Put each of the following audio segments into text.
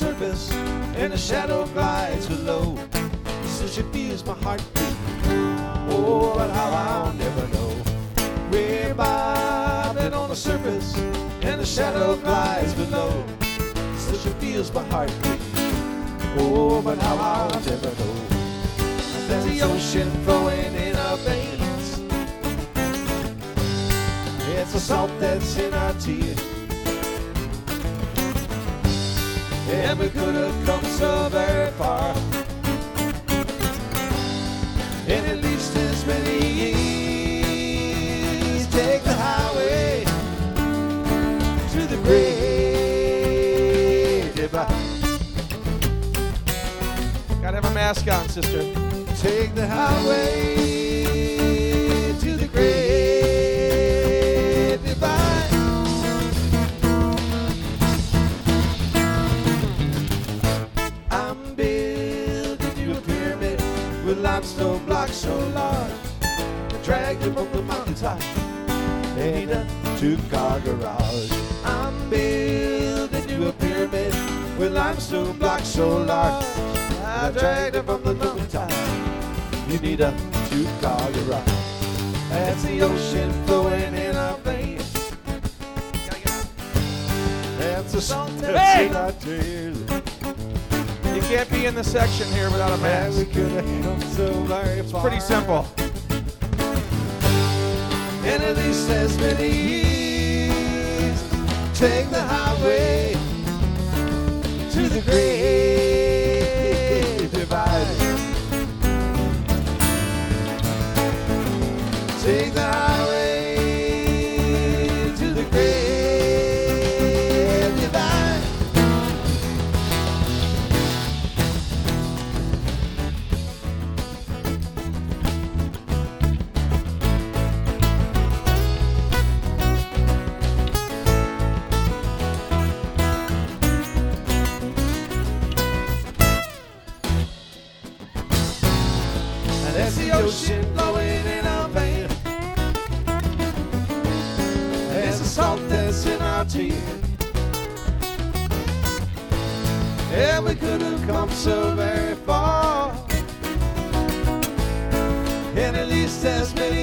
and the shadow glides below. So she feels my heartbeat. Oh, but how I'll never know. We're bobbing on the surface, and the shadow glides below. So she feels my heartbeat. Oh, but how I'll never know. There's the ocean flowing in our veins. It's the salt that's in our tears. And we could have come so very far. In at least as many years. Take the highway to the great divide. Gotta have a mask on, sister. Take the highway to the great limestone blocks so large. I drag you from the mountaintop. Ain't a two-car garage. I'm building you a pyramid with limestone blocks so large. I dragged it from the mountaintop. You need a two-car garage. That's the ocean flowing in our veins. That's the song that's Hey! in our tears. Can't be in the section here without a mask. could have come so very far. Pretty simple. In at least as. Take the highway to the great divide. Take the ocean flowing in our veins. It's the salt that's in our tears. Yeah, we could have come so very far. In at least as many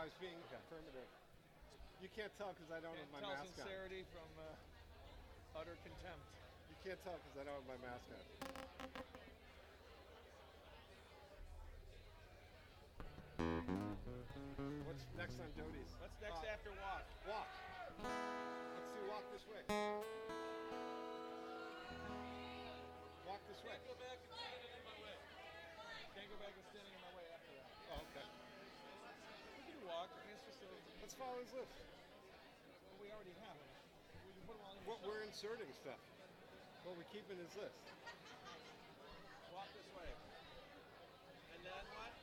I was being affirmative. You can't tell because I don't have Can't my tell mask on. sincerity from uh, utter contempt. You can't tell because I don't have my mask on. What's next on Doty's? What's next Uh, after walk? Walk. Let's do walk this way. Walk this way. Can't go back and standing in my way. Can't go back and standing in my way after that. Oh, okay walk, let's follow his list. We already have it. We put on. What we're inserting stuff. What we're keeping is this. Walk this way. And then what?